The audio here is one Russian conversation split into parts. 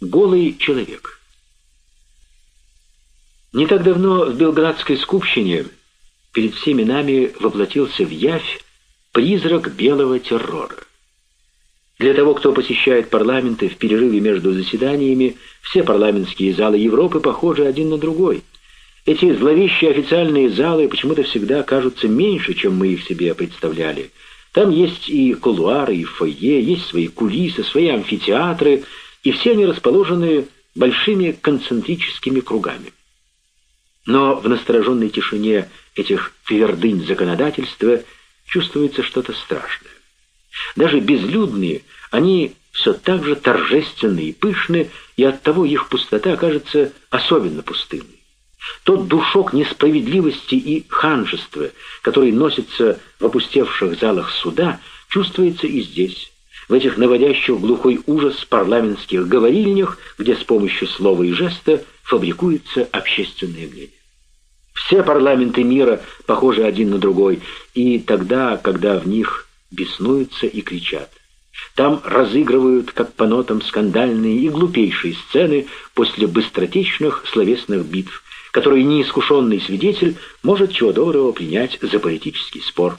Голый человек. Не так давно в Белградской скупщине перед всеми нами воплотился в явь призрак белого террора. Для того, кто посещает парламенты в перерыве между заседаниями, все парламентские залы Европы похожи один на другой. Эти зловещие официальные залы почему-то всегда кажутся меньше, чем мы их себе представляли. Там есть и кулуары, и фойе, есть свои кулисы, свои амфитеатры, и все они расположены большими концентрическими кругами. Но в настороженной тишине этих твердынь законодательства чувствуется что-то страшное. Даже безлюдные, они все так же торжественны и пышны, и оттого их пустота кажется особенно пустынной. Тот душок несправедливости и ханжества, который носится в опустевших залах суда, чувствуется и здесь, в этих наводящих глухой ужас парламентских говорильнях, где с помощью слова и жеста фабрикуется общественное мнение. Все парламенты мира похожи один на другой, и тогда, когда в них беснуются и кричат. Там разыгрывают, как по нотам, скандальные и глупейшие сцены после быстротечных словесных битв, которые неискушенный свидетель может чего доброго принять за политический спор.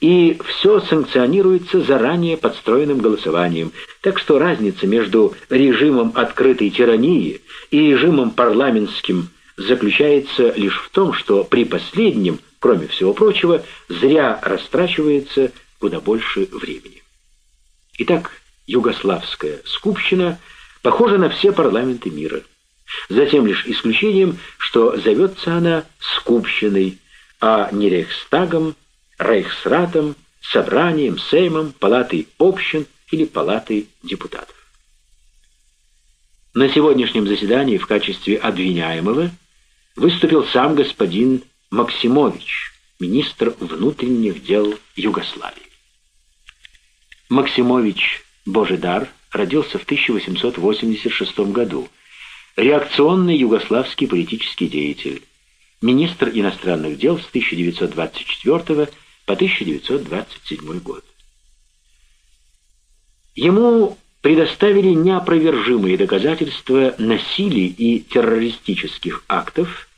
И все санкционируется заранее подстроенным голосованием, так что разница между режимом открытой тирании и режимом парламентским заключается лишь в том, что при последнем, кроме всего прочего, зря растрачивается куда больше времени. Итак, югославская скупщина похожа на все парламенты мира. Затем лишь исключением, что зовется она скупщиной, а не рейхстагом, рейхсратом, собранием, сеймом, палатой общин или палатой депутатов. На сегодняшнем заседании в качестве обвиняемого выступил сам господин Максимович, министр внутренних дел Югославии. Максимович Божидар родился в 1886 году. Реакционный югославский политический деятель. Министр иностранных дел с 1924 по 1927 год. Ему предоставили неопровержимые доказательства насилий и террористических актов,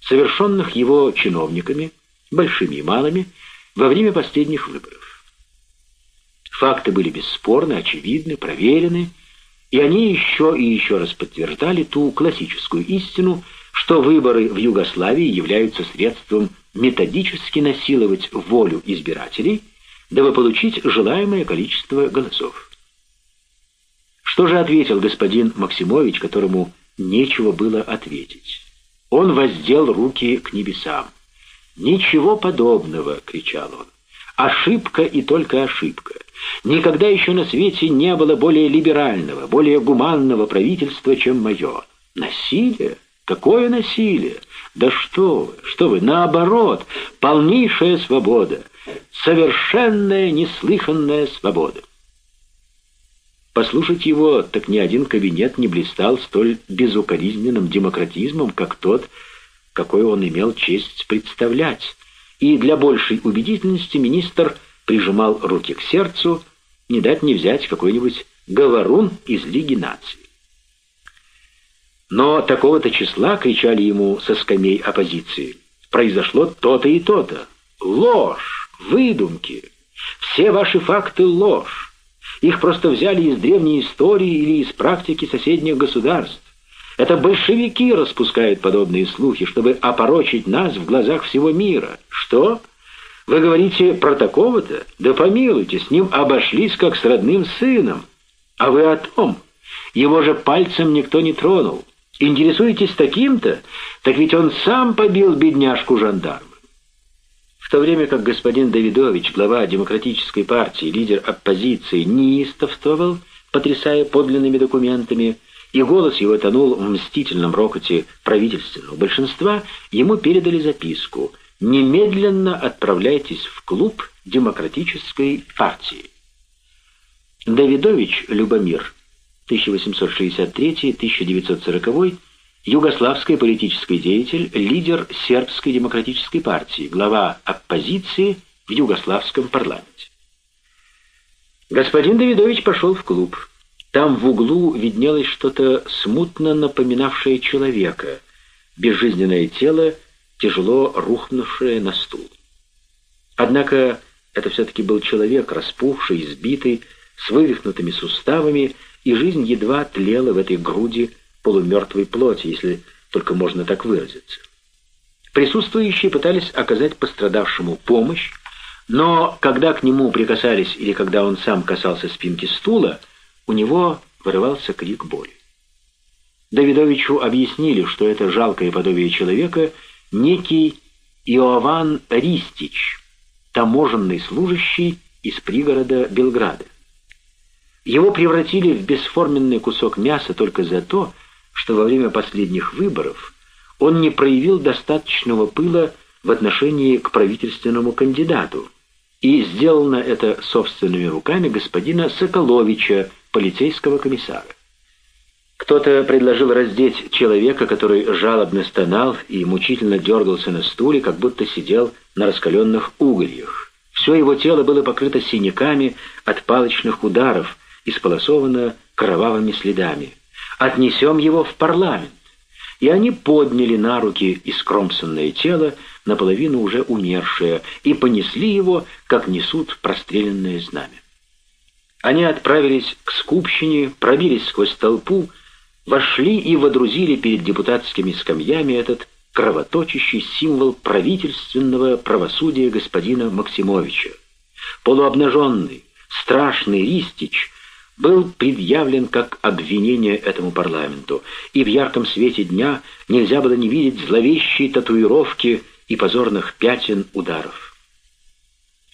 совершенных его чиновниками, большими и малыми, во время последних выборов. Факты были бесспорны, очевидны, проверены, и они еще и еще раз подтверждали ту классическую истину, что выборы в Югославии являются средством методически насиловать волю избирателей, дабы получить желаемое количество голосов. Что же ответил господин Максимович, которому нечего было ответить? Он воздел руки к небесам. «Ничего подобного!» — кричал он. «Ошибка и только ошибка. Никогда еще на свете не было более либерального, более гуманного правительства, чем мое. Насилие? Какое насилие? Да что вы, что вы, наоборот, полнейшая свобода, совершенная неслыханная свобода. Послушать его, так ни один кабинет не блистал столь безукоризненным демократизмом, как тот, какой он имел честь представлять. И для большей убедительности министр прижимал руки к сердцу, не дать не взять какой-нибудь говорун из Лиги наций. Но такого-то числа, кричали ему со скамей оппозиции, произошло то-то и то-то. Ложь, выдумки, все ваши факты — ложь. Их просто взяли из древней истории или из практики соседних государств. Это большевики распускают подобные слухи, чтобы опорочить нас в глазах всего мира. Что? Вы говорите про такого-то? Да помилуйте, с ним обошлись как с родным сыном. А вы о том. Его же пальцем никто не тронул. Интересуетесь таким-то? Так ведь он сам побил бедняжку жандарма. В то время как господин Давидович, глава демократической партии, лидер оппозиции, неистовствовал, потрясая подлинными документами, и голос его тонул в мстительном рокоте правительственного большинства, ему передали записку — немедленно отправляйтесь в клуб демократической партии. Давидович Любомир, 1863-1940, югославский политический деятель, лидер сербской демократической партии, глава оппозиции в югославском парламенте. Господин Давидович пошел в клуб. Там в углу виднелось что-то смутно напоминавшее человека, безжизненное тело, тяжело рухнувшее на стул. Однако это все-таки был человек, распухший, избитый, с вывихнутыми суставами, и жизнь едва тлела в этой груди полумертвой плоти, если только можно так выразиться. Присутствующие пытались оказать пострадавшему помощь, но когда к нему прикасались или когда он сам касался спинки стула, у него вырывался крик боли. Давидовичу объяснили, что это жалкое подобие человека некий Иоанн Ристич, таможенный служащий из пригорода Белграда. Его превратили в бесформенный кусок мяса только за то, что во время последних выборов он не проявил достаточного пыла в отношении к правительственному кандидату и сделано это собственными руками господина Соколовича, полицейского комиссара. Кто-то предложил раздеть человека, который жалобно стонал и мучительно дергался на стуле, как будто сидел на раскаленных угольях. Все его тело было покрыто синяками от палочных ударов, исполосовано кровавыми следами. «Отнесем его в парламент!» И они подняли на руки искромсанное тело, наполовину уже умершее, и понесли его, как несут простреленное знамя. Они отправились к скупщине, пробились сквозь толпу, вошли и водрузили перед депутатскими скамьями этот кровоточащий символ правительственного правосудия господина Максимовича. Полуобнаженный, страшный Ристич был предъявлен как обвинение этому парламенту, и в ярком свете дня нельзя было не видеть зловещей татуировки и позорных пятен ударов.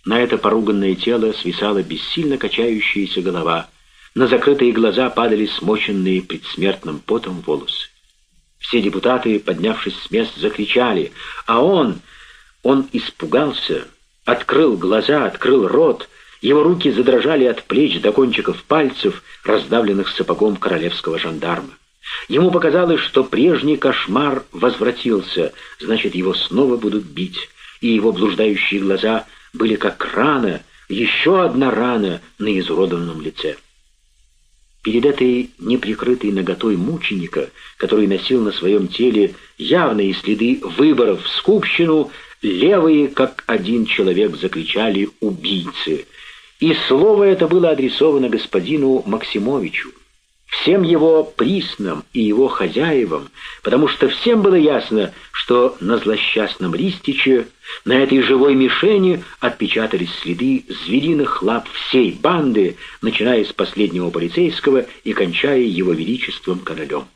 На это поруганное тело свисала бессильно качающаяся голова, на закрытые глаза падали смоченные предсмертным потом волосы. Все депутаты, поднявшись с мест, закричали, а он, он испугался, открыл глаза, открыл рот, его руки задрожали от плеч до кончиков пальцев, раздавленных сапогом королевского жандарма. Ему показалось, что прежний кошмар возвратился, значит, его снова будут бить, и его блуждающие глаза были как рана, еще одна рана на изуродованном лице. Перед этой неприкрытой наготой мученика, который носил на своем теле явные следы выборов в скупщину, левые, как один человек, закричали «убийцы», и слово это было адресовано господину Максимовичу, всем его приснам и его хозяевам, потому что всем было ясно, что на злосчастном Ристиче, на этой живой мишени отпечатались следы звериных лап всей банды, начиная с последнего полицейского и кончая его величеством королем.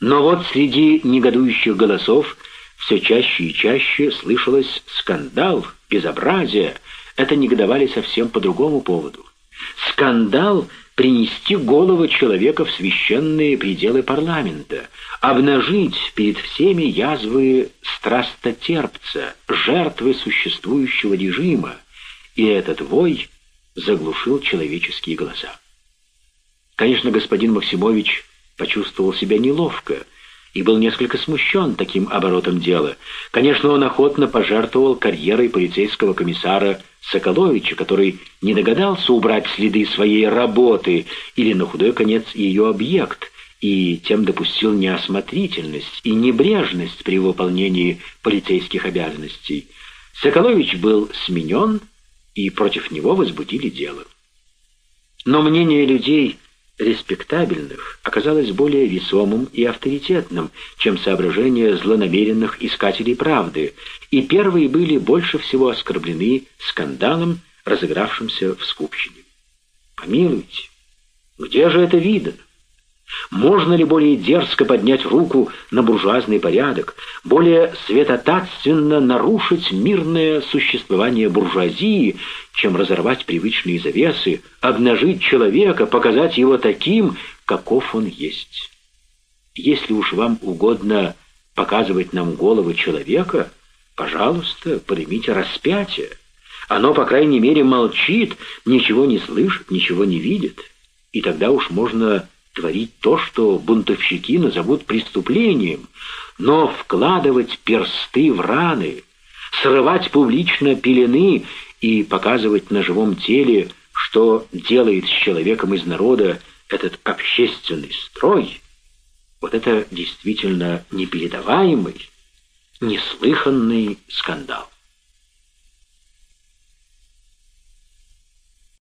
Но вот среди негодующих голосов все чаще и чаще слышалось скандал, безобразие, это негодовали совсем по другому поводу. Скандал принести голову человека в священные пределы парламента, обнажить перед всеми язвы страстотерпца, жертвы существующего режима, и этот вой заглушил человеческие голоса. Конечно, господин Максимович почувствовал себя неловко, и был несколько смущен таким оборотом дела. Конечно, он охотно пожертвовал карьерой полицейского комиссара Соколовича, который не догадался убрать следы своей работы или, на худой конец, ее объект, и тем допустил неосмотрительность и небрежность при выполнении полицейских обязанностей. Соколович был сменен, и против него возбудили дело. Но мнение людей респектабельных оказалось более весомым и авторитетным, чем соображения злонамеренных искателей правды, и первые были больше всего оскорблены скандалом, разыгравшимся в скупщине. Помилуйте, где же это видно? Можно ли более дерзко поднять руку на буржуазный порядок, более светотатственно нарушить мирное существование буржуазии, чем разорвать привычные завесы, обнажить человека, показать его таким, каков он есть? Если уж вам угодно показывать нам голову человека, пожалуйста, поднимите распятие. Оно, по крайней мере, молчит, ничего не слышит, ничего не видит. И тогда уж можно творить то, что бунтовщики назовут преступлением, но вкладывать персты в раны, срывать публично пелены и показывать на живом теле, что делает с человеком из народа этот общественный строй, вот это действительно непередаваемый, неслыханный скандал.